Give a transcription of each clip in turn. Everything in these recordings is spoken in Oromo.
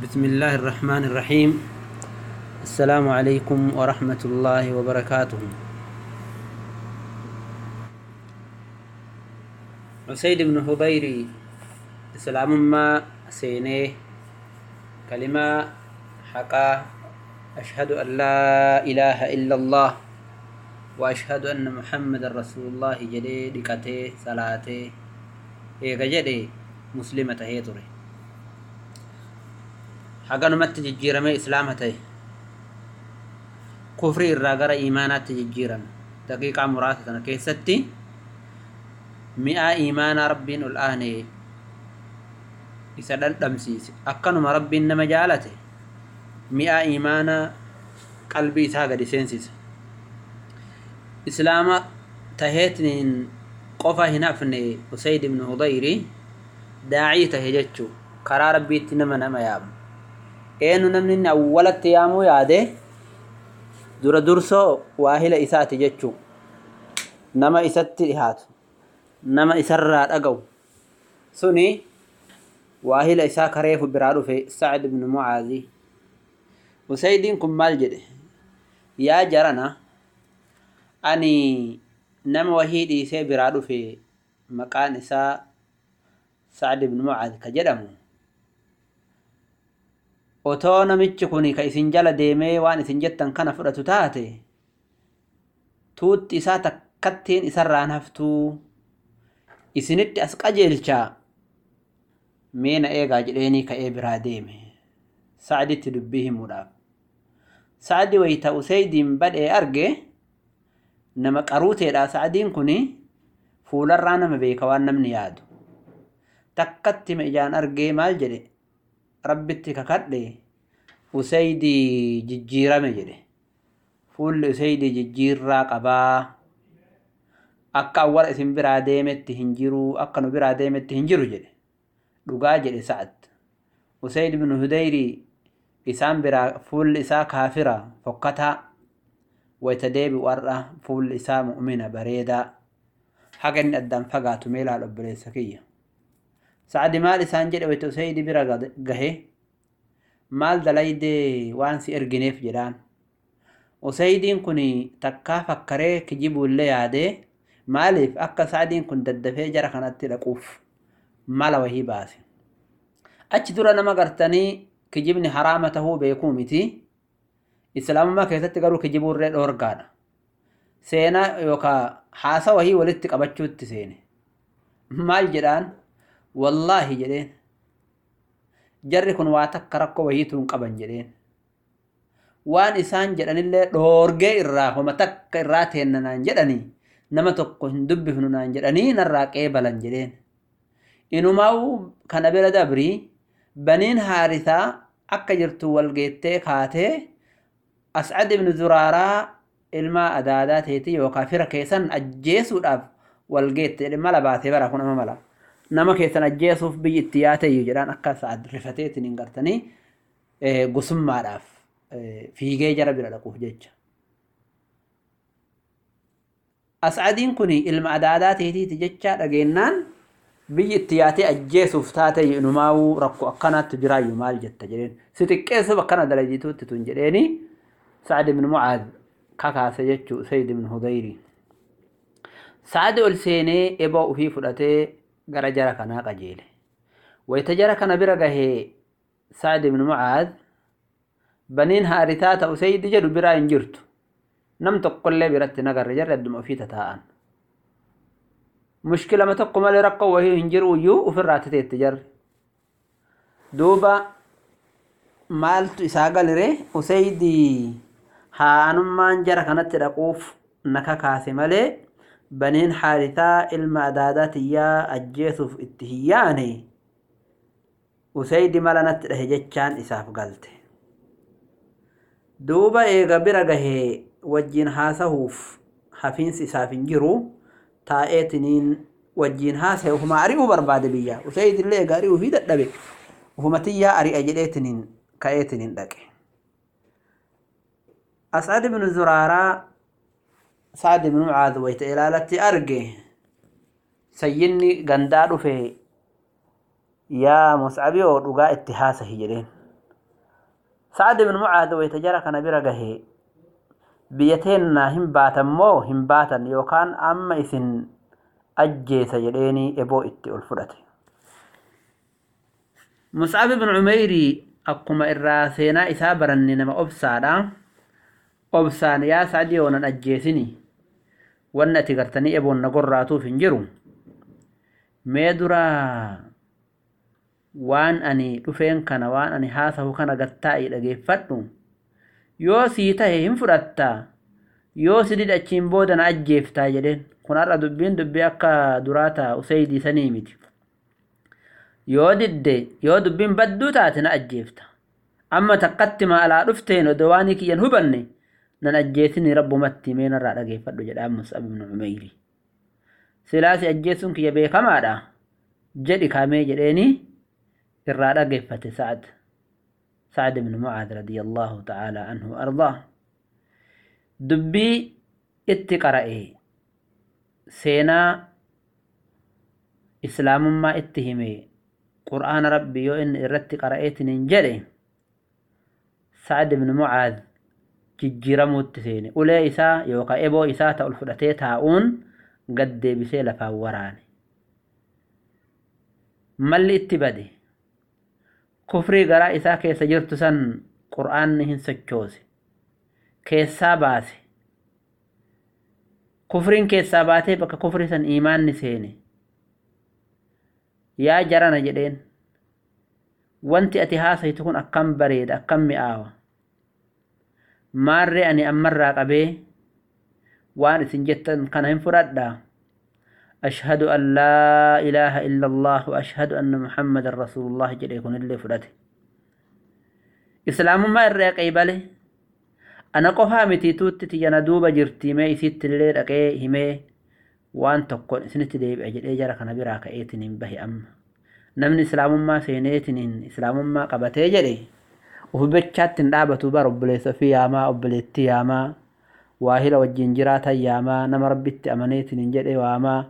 بسم الله الرحمن الرحيم السلام عليكم ورحمة الله وبركاته عسيد بن هبيري إسلام ما سينيه كلمة حقا أشهد أن لا إله إلا الله وأشهد أن محمد رسول الله جدي دكته صلاته إيغا جدي مسلمة هي islaama ta'e kufrii irraa gara iimaanaatti jijjiirame daqiiqaa muraasa sana keessatti mi'aa iimaanaa rabbiin ol aanee isa dhandhamsiise akkanuma rabbiin nama jaalate mi'aa iimaanaa qalbii isaa gadi seensise islaama taheetiin qofa hin hafne usayd ibnu hudayri daacii tahe jechuu karaa rabbiitti nama nama yaamu اينو نمنين اولت تيامو ياده دور دورسو واهل اسات يجچو نما اسات تيهات نما اسرر ادغو سوني واهل اسا كريف برادو في سعد بن معاذ وسيدين كم مالجده يا جرنا اني نما وهيدي سي برادو في مكان اسا سعد بن معاذ كجدمو otoo namichi kun ka isin jala deemee waan isin jettan kana fudhatu taate tuutti isaa takkattiin isarraan haftuu isinitti as qajeelchaa meena eegaa jedheenii ka'ee biraa deeme. Sa'aditti dubbii himuudhaaf. Sa'adi wayita useydiin badhee arge nama qaruuteedha sa'adiin kun fuularraa nama beeka waan namni yaadu. Takkatti ijaan argee maal jedhe rabbitti kakadhe usaydii jijjiirame jedhe. Fuulli usaydii jijjiirraa qabaa. Akka awwala isin biraa deemetti hin jiru akka nu biraa deemetti hin jiru jedhe. Dhugaa jedhe sa'ad usayd ibnu hudayri isaan biraa fuulli isaa kaafira fokkataa wayta deebi'u har'a fuulli isaa mu'mina bareedaa haga inni addaan fagaatu mee ilaal obboleessa kiyya sa'adi maal isaan jedhe wayta usaydi bira gahe? Maal dalaydee waan si ergineef jedhaan. Usaydiin kun takkaa fakkaree kijibuullee yaadee maaliif akka sa'adiin kun daddafee jara kanatti dhaquuf mala wahii baase? Achi dura nama gartanii kijibni haraama tahuu beekuu miti. Islaamummaa keessatti garuu kijibuurree dhoorgaadha. Seenaa yookaan haasa wahii walitti qabachuutti seene. Maal jedhaan wallaahi jedheen jarri kun waa takka rakkoo wahiituun qaban jedheen waan isaan jedhanillee dhoorgee irraa homa takka irraa teennanaan jedhanii nama tokko hin dubbifnu naan jedhanii narraa qeebalan jedheen inumaa'uu kana bira dabrii baniin haarisaa akka jirtu walgeettee kaatee ascad ibnu zuraaraa ilmaa adaadaa teetii yookaan fira keessan ajjeesuudhaaf walgeette jedhe mala baatee bara kun ama mala nama keessan ajjeesuuf biyyi itti yaatayyu jedhaan akka sa'ad rifateetiin hin gartanii gusummaadhaaf fiigee jara bira dhaquuf jecha. Ascadiin kun ilma adaadaa teetiiti jecha dhageennaan biyyi itti yaatee ajjeesuuf taate inumaawuu rakko akkanaatti jiraayyuu maal jetta jedheen si xiqqeessuuf akkana dalajituutti tun jedheeni Sa'ad ibn Mucaad kakaase jechuu Sayyid ibn Hudayri. Sa'ad ol seenee eboo ofii fudhatee gara jara kanaa qajeele. Wayta jara kana bira gahee sa'ad ibn mucaad baniin haaritaa ta'u sayidi jedhu biraa hin jirtu. Nam tokkollee biratti nagarre jarri adduma ofii tataa'an. Mushkilama tokko malee rakkoo wahii hin jiru iyyuu ofirraa tateetti jarri. Duuba maaltu isaa galire usaydi haanummaan jara kanatti dhaquuf na kakaase malee baniin haaritaa ilma adaadaa tiyyaa ajjeesuuf itti hin yaane usaydi mala natti dhahe jechaan isaaf galte duuba eega bira gahee wajjiin haasahuuf hafiinsi isaaf hin jiru taa'eetiniin wajjiin haasa'e ufuma ari'uu barbaade biyya usaydi illee eega ari'uu fi dadhabe ufuma tiyyaa ari'a jedheetiniin ka'eetiniin dhaqe as'ad ibnu zuraaraa sa'ad ibnu mucaad wayta ilaalatti arge. Sayyinni gandaa dhufe yaa muscabii oo dhugaa itti haasahi jedheen. Sa'ad ibn mucaad wayta jara kana bira gahee biyya teennaa hin baatan moo hin baatan yookaan amma isin ajjeesa jedheeni eboo itti ol fudhate. Mus'ab ibn umeyrii akkuma irraa seenaa isaa baranne nama obsaadha obsaan yaa sa'ad yoonan ajjeesini wanni ati gartanii eboon na gorraatuuf hin jiru. Mee dura waan ani dhufeen kana waan ani haasahu kana gattaa'ii dhageeffadhu. Yoo sii tahe hin fudhattaa yoo si dide achiin booda na ajjeeftaa jedheen. Kun har'a dubbiin dubbii akka duraata useydii sanii miti. Yoo didde yoo dubbiin badduu taate na ajjeefta. Amma takkatti maalaa dhufteen odoo waan kiyyan hubanne nan ajjeesini rabbumatti mee narraa dhageeffadhu jedhaan mus'ab ibnu umeyri silaasi ajjeesuun kiyya beekamaadha jedhi kaamee jedheeni irraa dhageeffate sa'ad sa'ad ibnu mucaad radiyallahu ta'aalaa anhu ardaa dubbii itti qara'e seenaa islaamummaa itti hime qur'aana rabbi yoo inni irratti qara'eetiniin jedhe sa'ad ibnu mucaad jijjiiramuutti seene. Ulee isaa yookaan eboo isaa ta'ul fudhatee taa'uun gad deebisee lafaan waraane. Malli itti bade. Kufrii garaa isaa keessa jirtu san qur'aanni hin sochoose. Keessaa baase. Kufriin keessaa baatee bakka kufrii san iimaanni seene. Yaa jarana jedheen. Wanti ati haasayitu kun akkam bareeda akkam mi'aawa maarree ani ammarraa qabee waan isin jettan kana hin fudhadhaa أشهد أن لا إله إلا الله وأشهد أن محمد رسول الله جل يكون اللي فلته إسلام ما الرقي بله أنا قفا متي توت تيانا دوبا جرتي ما يسيت اللي رقي همي وان تقول سنت ديب أجل إجارة كان براك إيتنين به أم نمن إسلام ufubechaatti hin dhaabatu bara obboleessa ofii yaamaa obboleetti yaamaa. Waahila wajjin jiraatan yaamaa nama rabbitti amaneetiin hin jedhe waamaa.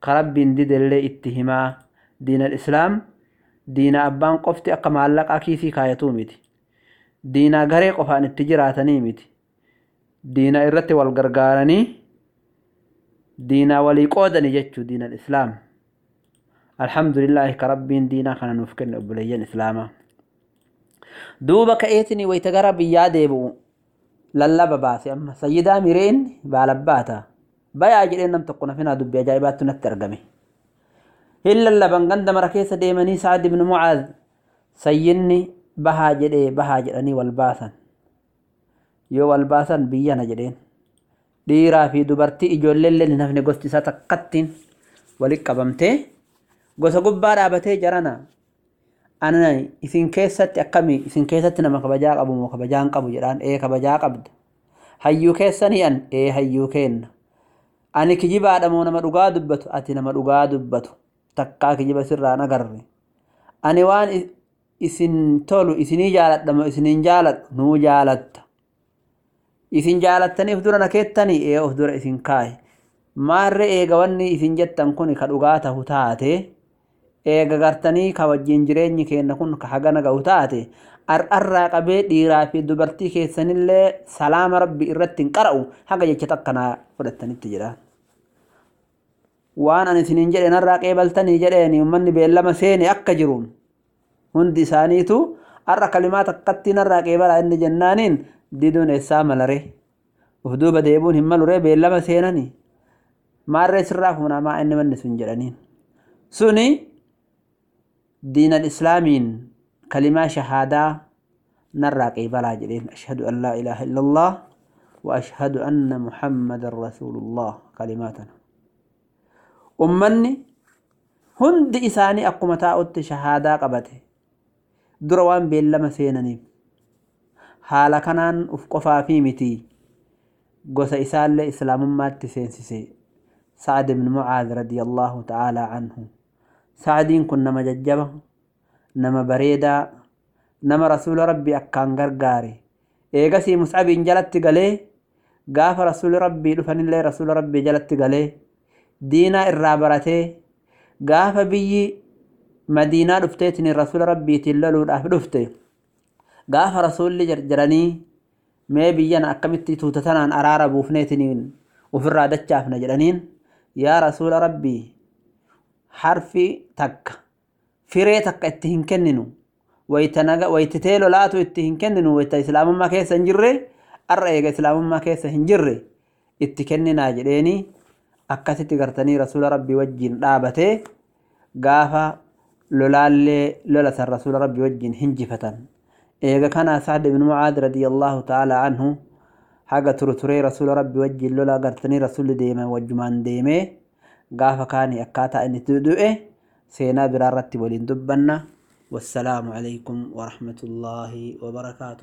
Karabbiin didellee itti himaa. Diina islaam diina abbaan qofti akka maallaqaa kiisii kaayatuu miti. Diinaa garee qofaan itti jiraatanii miti. Diina irratti wal gargaaranii diina walii qoodani jechuu diina islaam alhamdulillahi karabbiin diina diinaa kana nuuf kenne obboleeyyan islaamaa duuba ka'eetinii wayta gara biyyaa deebi'u lallaba baase. Amma sayyidaa mireen baalabbaata bayaa jedheen nam tokko nafinaa dubbii ajaa'ibaattu natti argame. Hin lallaban ganda mara keessa deemanii sa'ad ibnu mucaad sayyinni bahaa jedhee bahaa jedhanii wal baasan. Yoo wal baasan biyyana jedheen. Dhiiraa fi dubartii ijoolleellee hin hafne gosti isaa takkattiin walitti qabamtee gosa gubbaa dhaabatee jarana ana isin keessatti akkamii isin keessatti nama kabajaa qabu moo kabajaa hin qabu jedhaan? Ee kabajaa qabda hayyuu keessanii an ee hayyuu keenna. Ani kijibaadha moo nama dhugaa dubbatu? Ati nama dhugaa dubbatu. Takkaa kijiba sirraan agarre. Ani waan isin tolu isinii jaaladha moo isiniin jaaladhu? Nuu jaalatta. Isin jaalattanii of dura na keettanii? Ee of dura isin kaaye. Maarre eega wanni isin jettan kun ka dhugaa tahu taate eega gartanii ka wajjin jireenyi keenna kun ka hagana ga'u taate ar'arraa qabee dhiiraa fi dubartii keessanillee salaama rabbi irratti hin qara'u haga jecha takkanaa fudhattanitti jira. Waan ani isiniin jedhe narraa qeebaltanii jedheen uummanni beellama seene akka jiruun hundi isaaniitu har'a kalimaa takkatti narraa qeebalaa inni jennaaniin diduun eessaa malare uf duuba deebuun hin maluree beellama seenanii maarree sirraa fuunamaa inni manni sun jedhaniin suni diinal islaamiin kalimaa shahaadaa narraa qeebalaa jedheen ashhadu an laa ilaaha illallah wa ashhadu anna muhammadan rasuulullah kalimaatana ummanni hundi isaanii akkuma taa'utti shahaadaa qabate dura waan beellama seenaniif haala kanaan uf qofaa fi miti gosa isaallee islaamummaatti seensise sa'ad ibn mucaad radiyallahu ta'aalaa anhu sa'adiin kun nama jajjaba nama bareedaa nama rasuula rabbii akkaan gargaare. Eegasii mus'abiin jalatti galee gaafa rasuuli rabbii dhufanillee rasuula rabbii jalatti galee diinaa irraa baratee gaafa biyyi madiinaa dhufteetiin rasuula rabbiitiin loluudhaaf dhufte gaafa rasuulli jarjaranii mee biyyan akkamitti tuuta tanaan araara buufneetiniin ofirraa dachaafna jedhaniin yaa rasuula rabbii harfi takka. Firee takka itti hin kenninu. Waytitee lolaatu itti hin kenninu. Wayta islaamummaa keessa hin jirre har'a eega islaamummaa keessa hin jirre. Itti kenninaa jedheeni akkasitti gartanii rasuula rabbii wajjin dhaabatee gaafa lolaallee lola san rasuula rabbii wajjin hinjifatan eega kana sa'd ibn mucaad radiyallahu ta'ala anhu haga turturee rasuula rabbii wajjin lola gartanii rasuulli deeme wajjumaan deemee gaafa kaani akkaataa inni du'e seenaa biraa irratti waliin dubbanna. Wassalaamu alaykum warahmatullaahi wabarakaatu